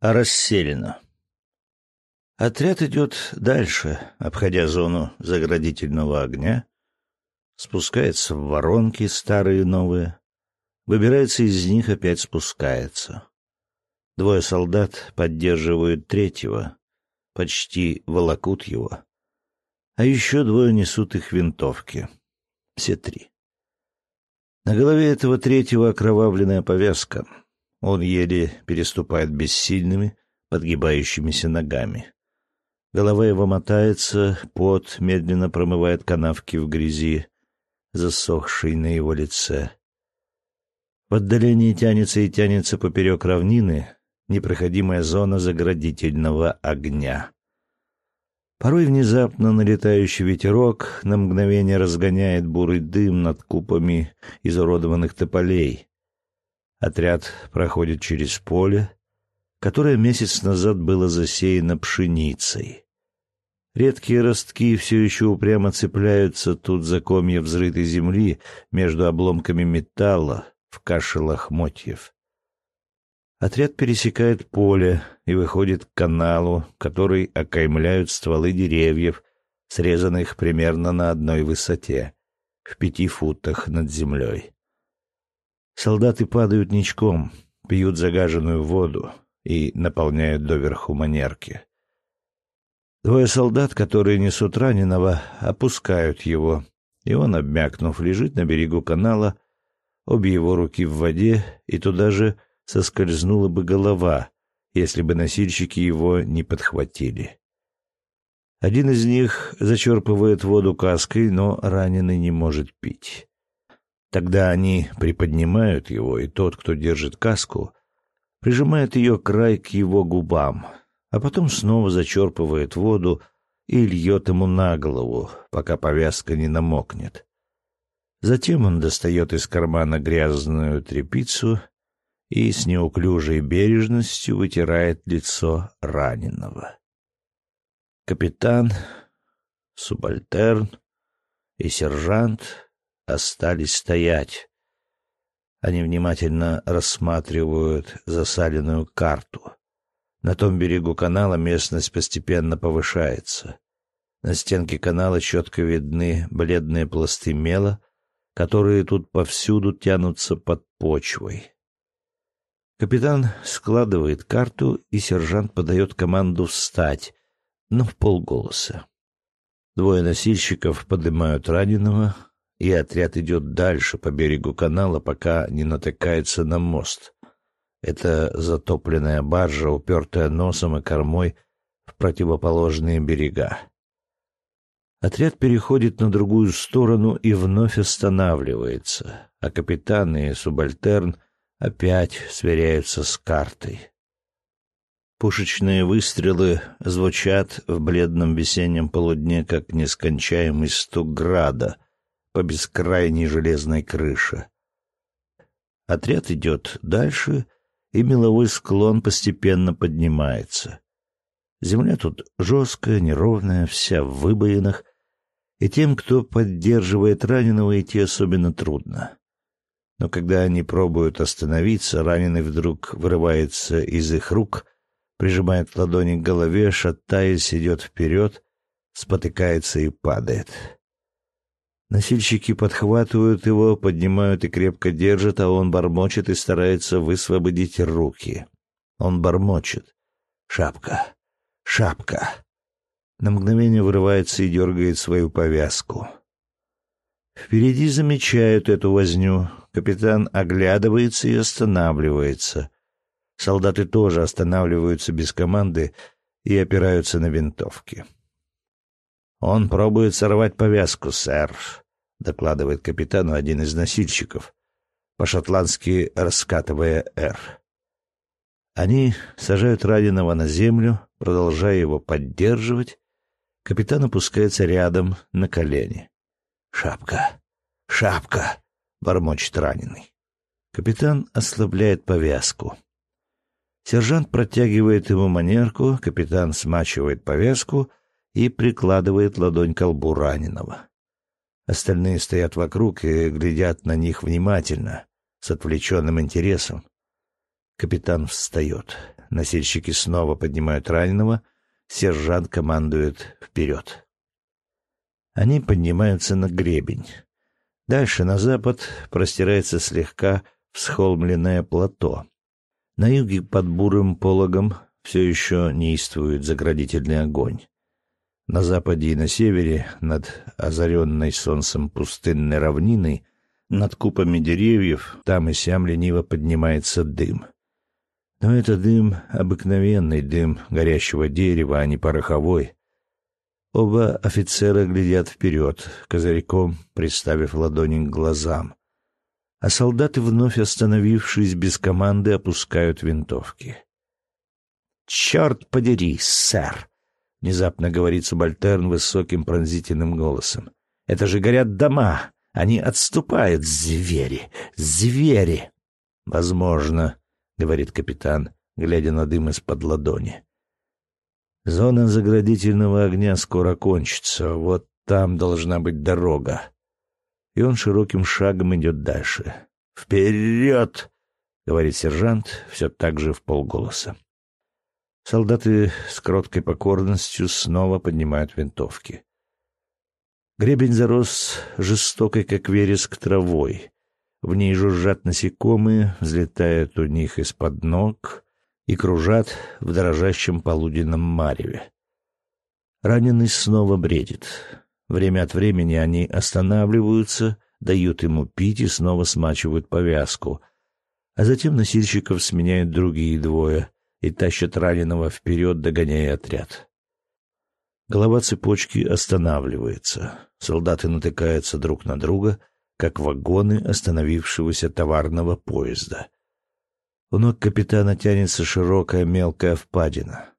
расселено. Отряд идет дальше, обходя зону заградительного огня, спускается в воронки старые и новые, выбирается из них, опять спускается. Двое солдат поддерживают третьего, почти волокут его, а еще двое несут их винтовки. Все три. На голове этого третьего окровавленная повязка. Он еле переступает бессильными, подгибающимися ногами. Голова его мотается, пот медленно промывает канавки в грязи, засохшей на его лице. В отдалении тянется и тянется поперек равнины непроходимая зона заградительного огня. Порой внезапно налетающий ветерок на мгновение разгоняет бурый дым над купами изуродованных тополей. Отряд проходит через поле, которое месяц назад было засеяно пшеницей. Редкие ростки все еще упрямо цепляются тут за комья взрытой земли между обломками металла в каше лохмотьев. Отряд пересекает поле и выходит к каналу, который окаймляют стволы деревьев, срезанных примерно на одной высоте, в пяти футах над землей. Солдаты падают ничком, пьют загаженную воду и наполняют доверху манерки. Двое солдат, которые несут раненого, опускают его, и он, обмякнув, лежит на берегу канала, обе его руки в воде, и туда же соскользнула бы голова, если бы носильщики его не подхватили. Один из них зачерпывает воду каской, но раненый не может пить. Тогда они приподнимают его, и тот, кто держит каску, прижимает ее край к его губам, а потом снова зачерпывает воду и льет ему на голову, пока повязка не намокнет. Затем он достает из кармана грязную тряпицу и с неуклюжей бережностью вытирает лицо раненого. Капитан, субальтерн и сержант остались стоять. Они внимательно рассматривают засаленную карту. На том берегу канала местность постепенно повышается. На стенке канала четко видны бледные пласты мела, которые тут повсюду тянутся под почвой. Капитан складывает карту, и сержант подает команду встать, но в полголоса. Двое носильщиков поднимают раненого, и отряд идет дальше по берегу канала, пока не натыкается на мост. Это затопленная баржа, упертая носом и кормой в противоположные берега. Отряд переходит на другую сторону и вновь останавливается, а капитан и субальтерн — опять сверяются с картой. Пушечные выстрелы звучат в бледном весеннем полудне, как нескончаемый стук града по бескрайней железной крыше. Отряд идет дальше, и меловой склон постепенно поднимается. Земля тут жесткая, неровная, вся в выбоинах, и тем, кто поддерживает раненого, идти особенно трудно. Но когда они пробуют остановиться, раненый вдруг вырывается из их рук, прижимает ладони к голове, шатаясь, идет вперед, спотыкается и падает. Носильщики подхватывают его, поднимают и крепко держат, а он бормочет и старается высвободить руки. Он бормочет. «Шапка! Шапка!» На мгновение вырывается и дергает свою повязку. Впереди замечают эту возню. Капитан оглядывается и останавливается. Солдаты тоже останавливаются без команды и опираются на винтовки. «Он пробует сорвать повязку, сэр», — докладывает капитану один из носильщиков, по-шотландски раскатывая «Р». Они сажают раненого на землю, продолжая его поддерживать. Капитан опускается рядом на колени. «Шапка! Шапка!» — бормочет раненый. Капитан ослабляет повязку. Сержант протягивает ему манерку, капитан смачивает повязку и прикладывает ладонь к лбу раненого. Остальные стоят вокруг и глядят на них внимательно, с отвлеченным интересом. Капитан встает. Носильщики снова поднимают раненого. Сержант командует «Вперед!». Они поднимаются на гребень. Дальше, на запад, простирается слегка всхолмленное плато. На юге под бурым пологом все еще неистует заградительный огонь. На западе и на севере, над озаренной солнцем пустынной равниной, над купами деревьев, там и сям лениво поднимается дым. Но это дым — обыкновенный дым горящего дерева, а не пороховой. Оба офицера глядят вперед, козырьком приставив ладони к глазам. А солдаты, вновь остановившись без команды, опускают винтовки. «Черт подери, сэр!» — внезапно говорит субальтерн высоким пронзительным голосом. «Это же горят дома! Они отступают, звери! Звери!» «Возможно», — говорит капитан, глядя на дым из-под ладони. Зона заградительного огня скоро кончится. Вот там должна быть дорога. И он широким шагом идет дальше. «Вперед!» — говорит сержант, все так же в полголоса. Солдаты с кроткой покорностью снова поднимают винтовки. Гребень зарос жестокой, как вереск, травой. В ней жужжат насекомые, взлетают у них из-под ног, и кружат в дрожащем полуденном мареве. Раненый снова бредит. Время от времени они останавливаются, дают ему пить и снова смачивают повязку, а затем носильщиков сменяют другие двое и тащат раненого вперед, догоняя отряд. Голова цепочки останавливается. Солдаты натыкаются друг на друга, как вагоны остановившегося товарного поезда — у ног капитана тянется широкая мелкая впадина.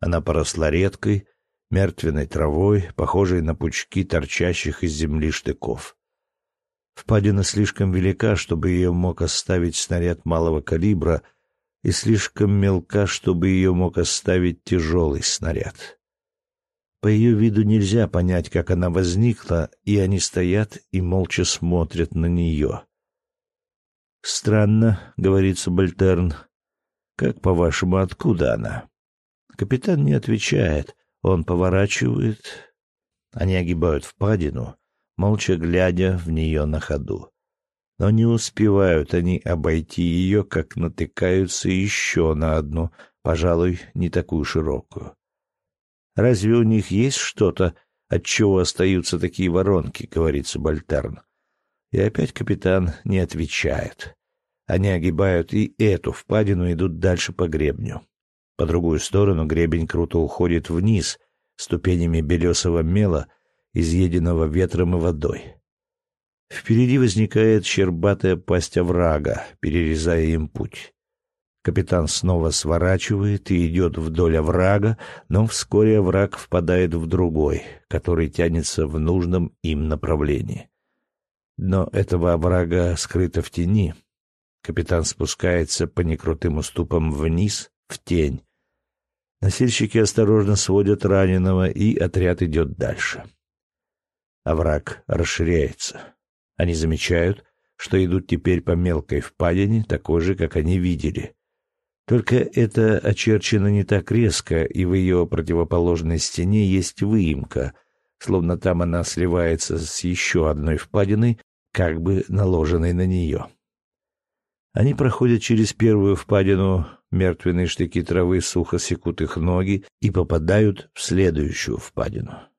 Она поросла редкой, мертвенной травой, похожей на пучки торчащих из земли штыков. Впадина слишком велика, чтобы ее мог оставить снаряд малого калибра, и слишком мелка, чтобы ее мог оставить тяжелый снаряд. По ее виду нельзя понять, как она возникла, и они стоят и молча смотрят на нее. «Странно», — говорит субальтерн. «Как, по-вашему, откуда она?» Капитан не отвечает. Он поворачивает. Они огибают впадину, молча глядя в нее на ходу. Но не успевают они обойти ее, как натыкаются еще на одну, пожалуй, не такую широкую. «Разве у них есть что-то, от чего остаются такие воронки?» — говорит субальтерн. И опять капитан не отвечает. Они огибают и эту впадину идут дальше по гребню. По другую сторону гребень круто уходит вниз, ступенями белесого мела, изъеденного ветром и водой. Впереди возникает щербатая пасть оврага, перерезая им путь. Капитан снова сворачивает и идет вдоль оврага, но вскоре овраг впадает в другой, который тянется в нужном им направлении. Дно этого оврага скрыто в тени. Капитан спускается по некрутым уступам вниз, в тень. Носильщики осторожно сводят раненого, и отряд идет дальше. Овраг расширяется. Они замечают, что идут теперь по мелкой впадине, такой же, как они видели. Только это очерчено не так резко, и в ее противоположной стене есть выемка, словно там она сливается с еще одной впадиной, как бы наложенной на нее. Они проходят через первую впадину, мертвенные штыки травы сухо секут их ноги и попадают в следующую впадину.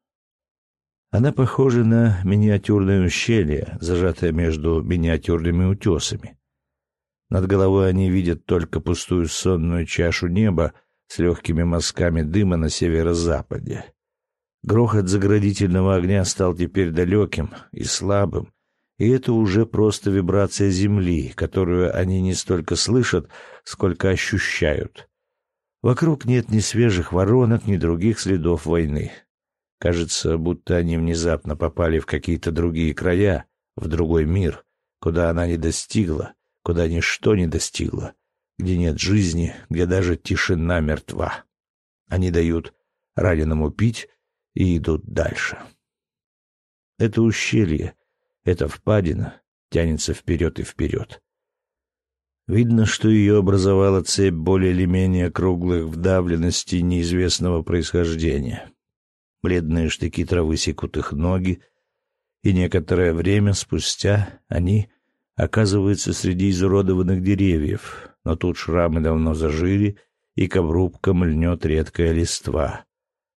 Она похожа на миниатюрное ущелье, зажатое между миниатюрными утесами. Над головой они видят только пустую сонную чашу неба с легкими мазками дыма на северо-западе. Грохот заградительного огня стал теперь далеким и слабым, и это уже просто вибрация Земли, которую они не столько слышат, сколько ощущают. Вокруг нет ни свежих воронок, ни других следов войны. Кажется, будто они внезапно попали в какие-то другие края, в другой мир, куда она не достигла, куда ничто не достигло, где нет жизни, где даже тишина мертва. Они дают раненому пить и идут дальше. Это ущелье, эта впадина тянется вперед и вперед. Видно, что ее образовала цепь более или менее круглых вдавленностей неизвестного происхождения. Бледные штыки травы секут их ноги, и некоторое время спустя они оказываются среди изуродованных деревьев, но тут шрамы давно зажили, и к обрубкам льнет редкая листва.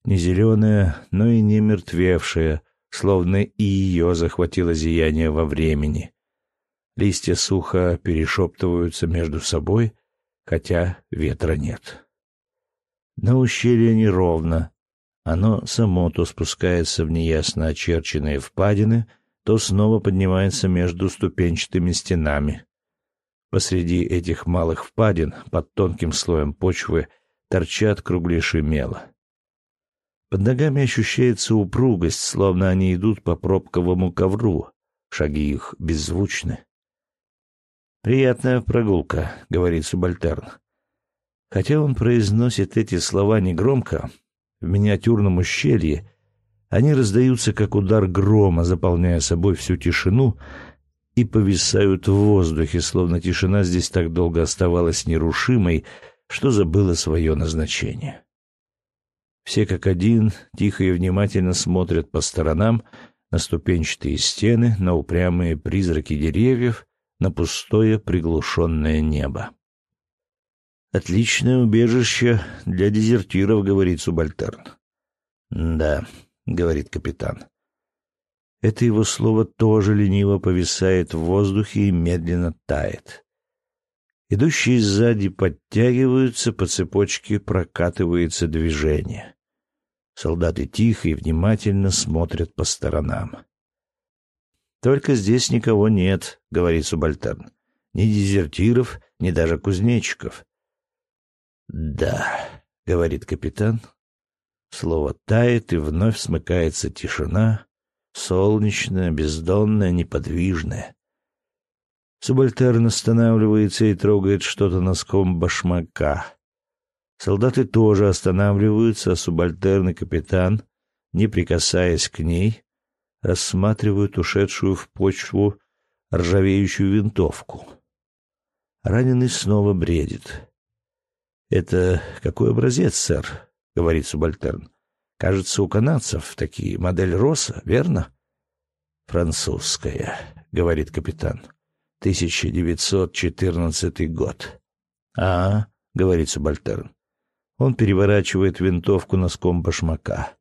Не зеленая, но и не мертвевшая, словно и ее захватило зияние во времени. Листья сухо перешептываются между собой, хотя ветра нет. На ущелье неровно. Оно само то спускается в неясно очерченные впадины, то снова поднимается между ступенчатыми стенами. Посреди этих малых впадин, под тонким слоем почвы, торчат круглейшие мела. Под ногами ощущается упругость, словно они идут по пробковому ковру. Шаги их беззвучны. «Приятная прогулка», — говорит субальтерн. Хотя он произносит эти слова негромко, в миниатюрном ущелье они раздаются, как удар грома, заполняя собой всю тишину и повисают в воздухе, словно тишина здесь так долго оставалась нерушимой, что забыла свое назначение. Все как один тихо и внимательно смотрят по сторонам на ступенчатые стены, на упрямые призраки деревьев, на пустое приглушенное небо. «Отличное убежище для дезертиров», — говорит субальтерн. «Да», — говорит капитан. Это его слово тоже лениво повисает в воздухе и медленно тает. Идущие сзади подтягиваются, по цепочке прокатывается движение. Солдаты тихо и внимательно смотрят по сторонам. «Только здесь никого нет», — говорит субальтерн. «Ни дезертиров, ни даже кузнечиков». «Да», — говорит капитан. Слово тает, и вновь смыкается тишина, солнечная, бездонная, неподвижная. Субальтерн останавливается и трогает что-то носком башмака. Солдаты тоже останавливаются, а субальтерн и капитан, не прикасаясь к ней, рассматривают ушедшую в почву ржавеющую винтовку. Раненый снова бредит. «Это какой образец, сэр?» — говорит субальтерн. «Кажется, у канадцев такие. Модель Росса, верно?» «Французская», — говорит капитан. «1914 год». «А, — говорит субальтерн. Он переворачивает винтовку носком башмака.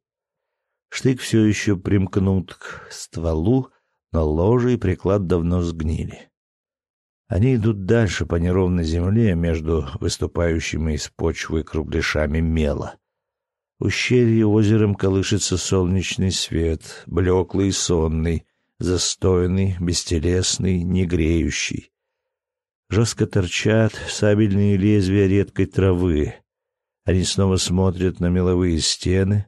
Штык все еще примкнут к стволу, но ложе и приклад давно сгнили. Они идут дальше по неровной земле между выступающими из почвы кругляшами мела. Ущелье озером колышется солнечный свет, блеклый и сонный, застойный, бестелесный, негреющий. Жестко торчат сабельные лезвия редкой травы. Они снова смотрят на меловые стены.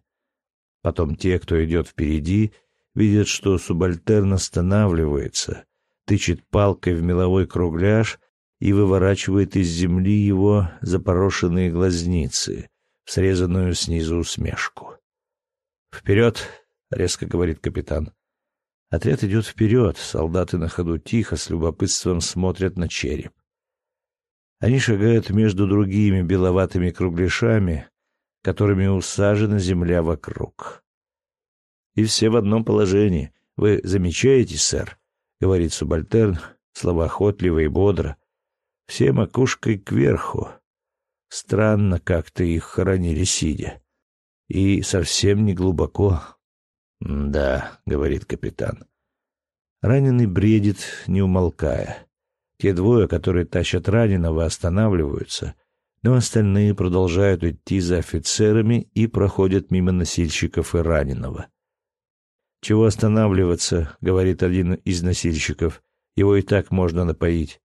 Потом те, кто идет впереди, видят, что субальтерн останавливается, тычет палкой в меловой кругляш и выворачивает из земли его запорошенные глазницы, срезанную снизу усмешку. «Вперед!» — резко говорит капитан. Отряд идет вперед, солдаты на ходу тихо, с любопытством смотрят на череп. Они шагают между другими беловатыми кругляшами, которыми усажена земля вокруг. И все в одном положении. Вы замечаете, сэр, — говорит субальтерн, словоохотливо и бодро. Все макушкой кверху. Странно как-то их хоронили сидя. И совсем не глубоко. «Да», — говорит капитан. Раненый бредит, не умолкая. Те двое, которые тащат раненого, останавливаются, но остальные продолжают идти за офицерами и проходят мимо носильщиков и раненого. «Чего останавливаться?» — говорит один из носильщиков. «Его и так можно напоить».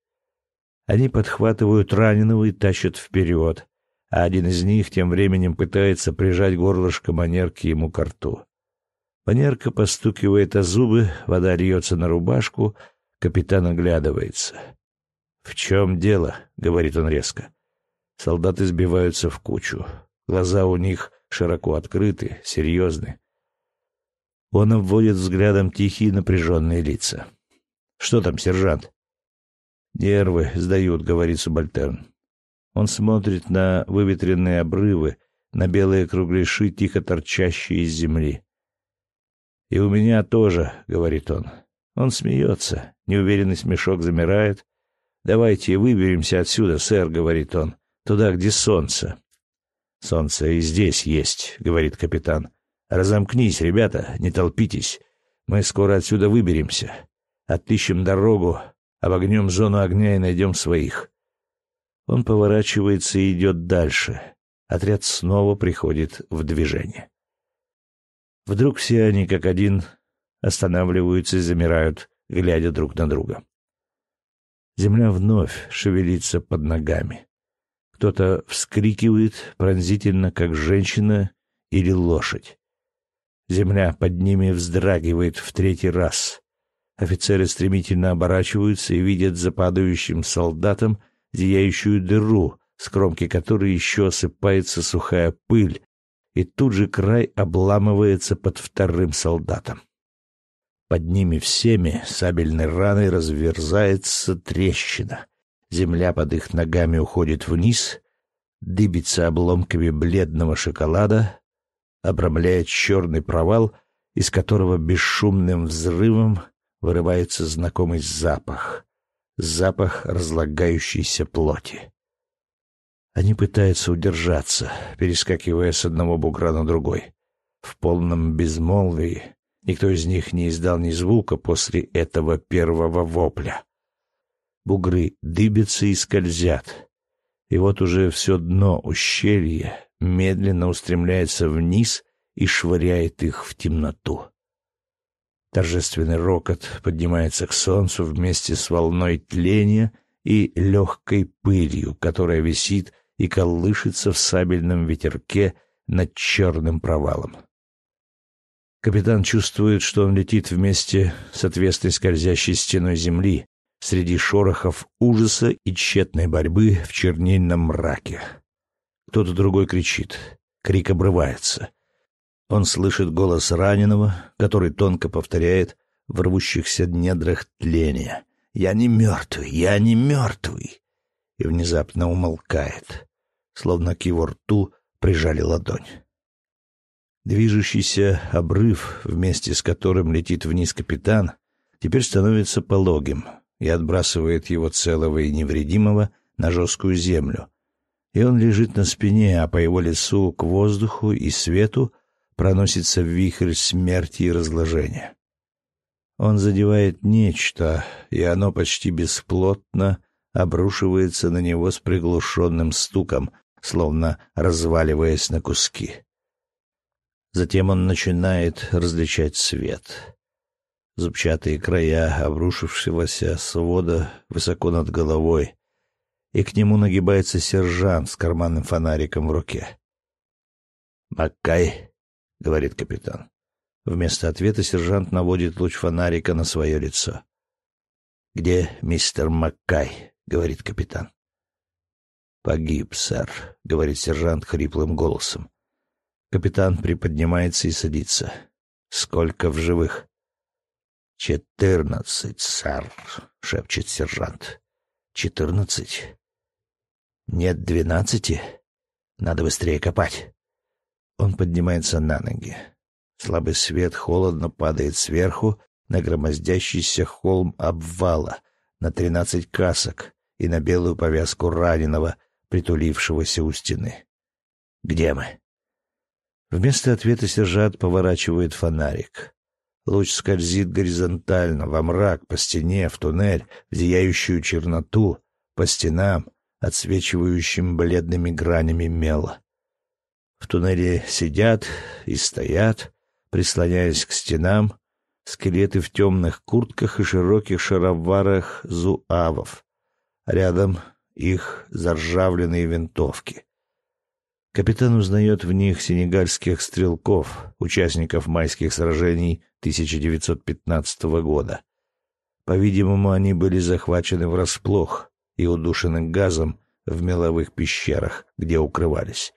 Они подхватывают раненого и тащат вперед, а один из них тем временем пытается прижать горлышко манерки ему к рту. Манерка постукивает о зубы, вода льется на рубашку, капитан оглядывается. «В чем дело?» — говорит он резко. Солдаты сбиваются в кучу. Глаза у них широко открыты, серьезны. Он обводит взглядом тихие напряженные лица. «Что там, сержант?» «Нервы сдают», — говорит субальтерн. Он смотрит на выветренные обрывы, на белые кругляши, тихо торчащие из земли. «И у меня тоже», — говорит он. Он смеется, неуверенный смешок замирает. «Давайте выберемся отсюда, сэр», — говорит он, — «туда, где солнце». «Солнце и здесь есть», — говорит капитан. «Разомкнись, ребята, не толпитесь. Мы скоро отсюда выберемся. Отыщем дорогу, обогнем зону огня и найдем своих». Он поворачивается и идет дальше. Отряд снова приходит в движение. Вдруг все они, как один, останавливаются и замирают, глядя друг на друга. Земля вновь шевелится под ногами. Кто-то вскрикивает пронзительно, как женщина или лошадь. Земля под ними вздрагивает в третий раз. Офицеры стремительно оборачиваются и видят за падающим солдатом зияющую дыру, с кромки которой еще осыпается сухая пыль, и тут же край обламывается под вторым солдатом. Под ними всеми сабельной раной разверзается трещина. Земля под их ногами уходит вниз, дыбится обломками бледного шоколада, обрамляет черный провал, из которого бесшумным взрывом вырывается знакомый запах. Запах разлагающейся плоти. Они пытаются удержаться, перескакивая с одного бугра на другой. В полном безмолвии никто из них не издал ни звука после этого первого вопля. Бугры дыбятся и скользят. И вот уже все дно ущелья медленно устремляется вниз и швыряет их в темноту. Торжественный рокот поднимается к солнцу вместе с волной тления и легкой пылью, которая висит и колышется в сабельном ветерке над черным провалом. Капитан чувствует, что он летит вместе с отвесной скользящей стеной земли, среди шорохов ужаса и тщетной борьбы в чернильном мраке. Кто-то другой кричит. Крик обрывается. Он слышит голос раненого, который тонко повторяет в рвущихся недрах тления. «Я не мертвый! Я не мертвый!» И внезапно умолкает словно к его рту прижали ладонь. Движущийся обрыв, вместе с которым летит вниз капитан, теперь становится пологим и отбрасывает его целого и невредимого на жесткую землю. И он лежит на спине, а по его лицу к воздуху и свету проносится вихрь смерти и разложения. Он задевает нечто, и оно почти бесплотно обрушивается на него с приглушенным стуком, словно разваливаясь на куски. Затем он начинает различать свет. Зубчатые края обрушившегося свода высоко над головой, и к нему нагибается сержант с карманным фонариком в руке. «Маккай», — говорит капитан. Вместо ответа сержант наводит луч фонарика на свое лицо. «Где мистер Маккай?» — говорит капитан. «Погиб, сэр», — говорит сержант хриплым голосом. Капитан приподнимается и садится. «Сколько в живых?» «Четырнадцать, сэр», — шепчет сержант. «Четырнадцать?» «Нет двенадцати? Надо быстрее копать». Он поднимается на ноги. Слабый свет холодно падает сверху на громоздящийся холм обвала, на тринадцать касок и на белую повязку раненого — притулившегося у стены. «Где мы?» Вместо ответа сержант поворачивает фонарик. Луч скользит горизонтально, во мрак, по стене, в туннель, в зияющую черноту, по стенам, отсвечивающим бледными гранями мела. В туннеле сидят и стоят, прислоняясь к стенам, скелеты в темных куртках и широких шароварах зуавов. Рядом их заржавленные винтовки. Капитан узнает в них сенегальских стрелков, участников майских сражений 1915 года. По-видимому, они были захвачены врасплох и удушены газом в меловых пещерах, где укрывались.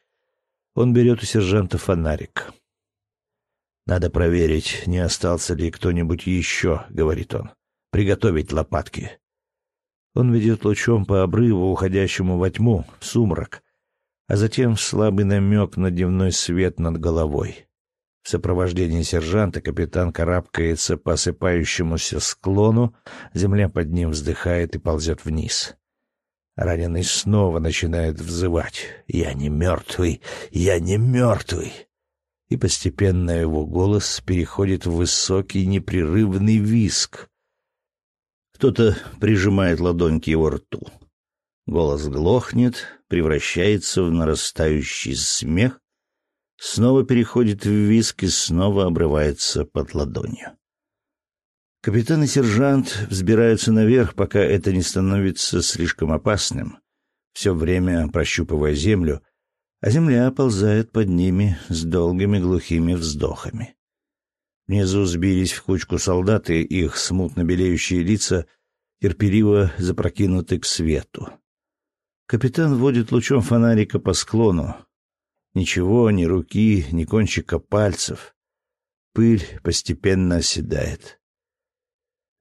Он берет у сержанта фонарик. «Надо проверить, не остался ли кто-нибудь еще», — говорит он. «Приготовить лопатки». Он ведет лучом по обрыву, уходящему во тьму, в сумрак, а затем слабый намек на дневной свет над головой. В сопровождении сержанта капитан карабкается по осыпающемуся склону, земля под ним вздыхает и ползет вниз. Раненый снова начинает взывать «Я не мертвый! Я не мертвый!» И постепенно его голос переходит в высокий непрерывный виск. Кто-то прижимает ладонь к его рту. Голос глохнет, превращается в нарастающий смех, снова переходит в виск и снова обрывается под ладонью. Капитан и сержант взбираются наверх, пока это не становится слишком опасным, все время прощупывая землю, а земля ползает под ними с долгими глухими вздохами. Внизу сбились в кучку солдаты, их смутно белеющие лица терпеливо запрокинуты к свету. Капитан водит лучом фонарика по склону, Ничего, ни руки, ни кончика пальцев. Пыль постепенно оседает.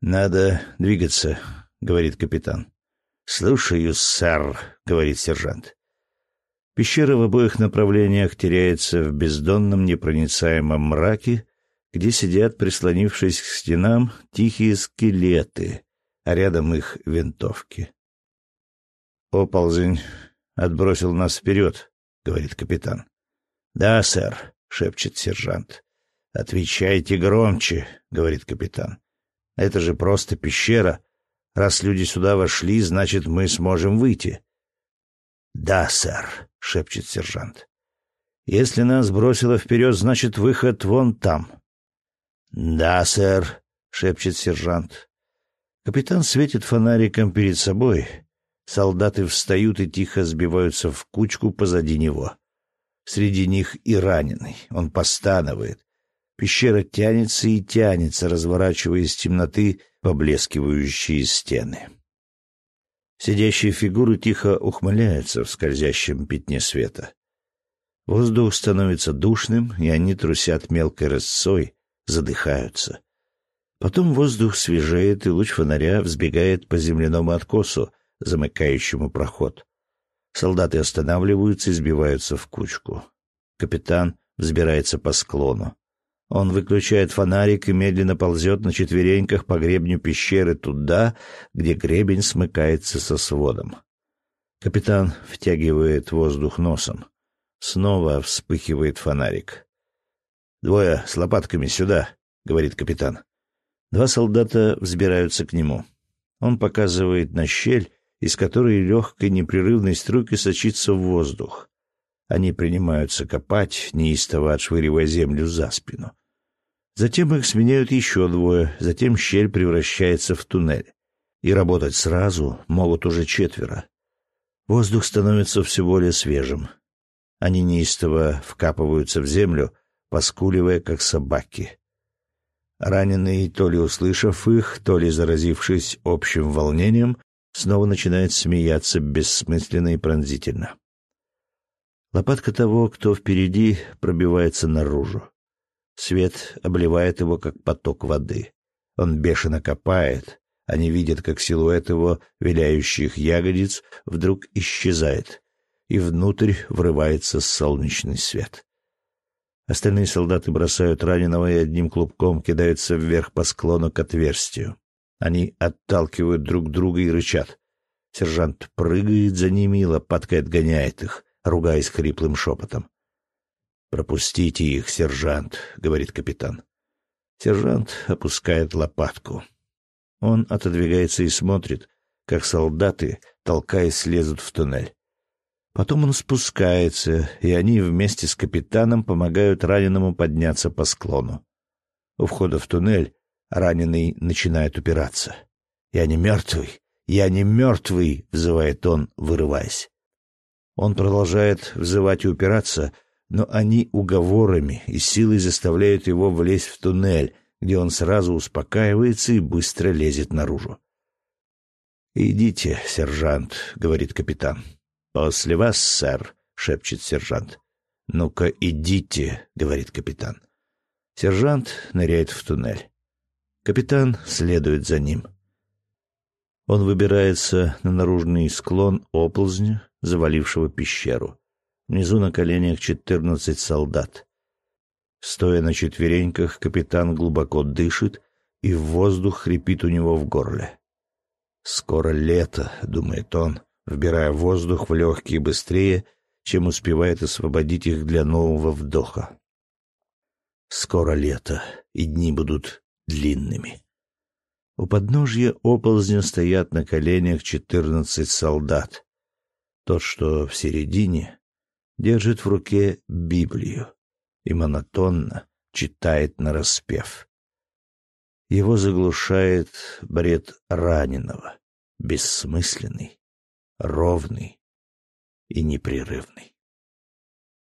«Надо двигаться», — говорит капитан. «Слушаю, сэр», — говорит сержант. Пещера в обоих направлениях теряется в бездонном непроницаемом мраке, где сидят, прислонившись к стенам, тихие скелеты, а рядом их винтовки. Оползень отбросил нас вперед, — говорит капитан. «Да, сэр», — шепчет сержант. «Отвечайте громче», — говорит капитан. «Это же просто пещера. Раз люди сюда вошли, значит, мы сможем выйти». «Да, сэр», — шепчет сержант. «Если нас бросило вперед, значит, выход вон там». «Да, сэр», — шепчет сержант. Капитан светит фонариком перед собой, Солдаты встают и тихо сбиваются в кучку позади него. Среди них и раненый. Он постанывает. Пещера тянется и тянется, разворачивая из темноты поблескивающие стены. Сидящие фигуры тихо ухмыляются в скользящем пятне света. Воздух становится душным, и они трусят мелкой рысцой, задыхаются. Потом воздух свежеет, и луч фонаря взбегает по земляному откосу, замыкающему проход. Солдаты останавливаются и сбиваются в кучку. Капитан взбирается по склону. Он выключает фонарик и медленно ползет на четвереньках по гребню пещеры туда, где гребень смыкается со сводом. Капитан втягивает воздух носом. Снова вспыхивает фонарик. «Двое с лопатками сюда», — говорит капитан. Два солдата взбираются к нему. Он показывает на щель из которой легкой непрерывной струйкой сочится в воздух. Они принимаются копать, неистово отшвыривая землю за спину. Затем их сменяют еще двое, затем щель превращается в туннель. И работать сразу могут уже четверо. Воздух становится все более свежим. Они неистово вкапываются в землю, поскуливая, как собаки. Раненый, то ли услышав их, то ли заразившись общим волнением, снова начинает смеяться бессмысленно и пронзительно. Лопатка того, кто впереди, пробивается наружу. Свет обливает его, как поток воды. Он бешено копает. Они видят, как силуэт его виляющих ягодиц вдруг исчезает, и внутрь врывается солнечный свет. Остальные солдаты бросают раненого и одним клубком кидаются вверх по склону к отверстию. Они отталкивают друг друга и рычат. Сержант прыгает за ними и лопаткой отгоняет их, ругаясь хриплым шепотом. «Пропустите их, сержант», — говорит капитан. Сержант опускает лопатку. Он отодвигается и смотрит, как солдаты, толкаясь, лезут в туннель. Потом он спускается, и они вместе с капитаном помогают раненому подняться по склону. У входа в туннель Раненый начинает упираться. «Я не мертвый! Я не мертвый!» — взывает он, вырываясь. Он продолжает взывать и упираться, но они уговорами и силой заставляют его влезть в туннель, где он сразу успокаивается и быстро лезет наружу. «Идите, сержант», — говорит капитан. «После вас, сэр», — шепчет сержант. «Ну-ка, идите», — говорит капитан. Сержант ныряет в туннель. Капитан следует за ним. Он выбирается на наружный склон оползня, завалившего пещеру. Внизу на коленях четырнадцать солдат. Стоя на четвереньках, капитан глубоко дышит, и воздух хрипит у него в горле. «Скоро лето», — думает он, вбирая воздух в легкие быстрее, чем успевает освободить их для нового вдоха. «Скоро лето, и дни будут длинными». У подножья оползня стоят на коленях четырнадцать солдат. Тот, что в середине, держит в руке Библию и монотонно читает нараспев. Его заглушает бред раненого, бессмысленный, ровный и непрерывный.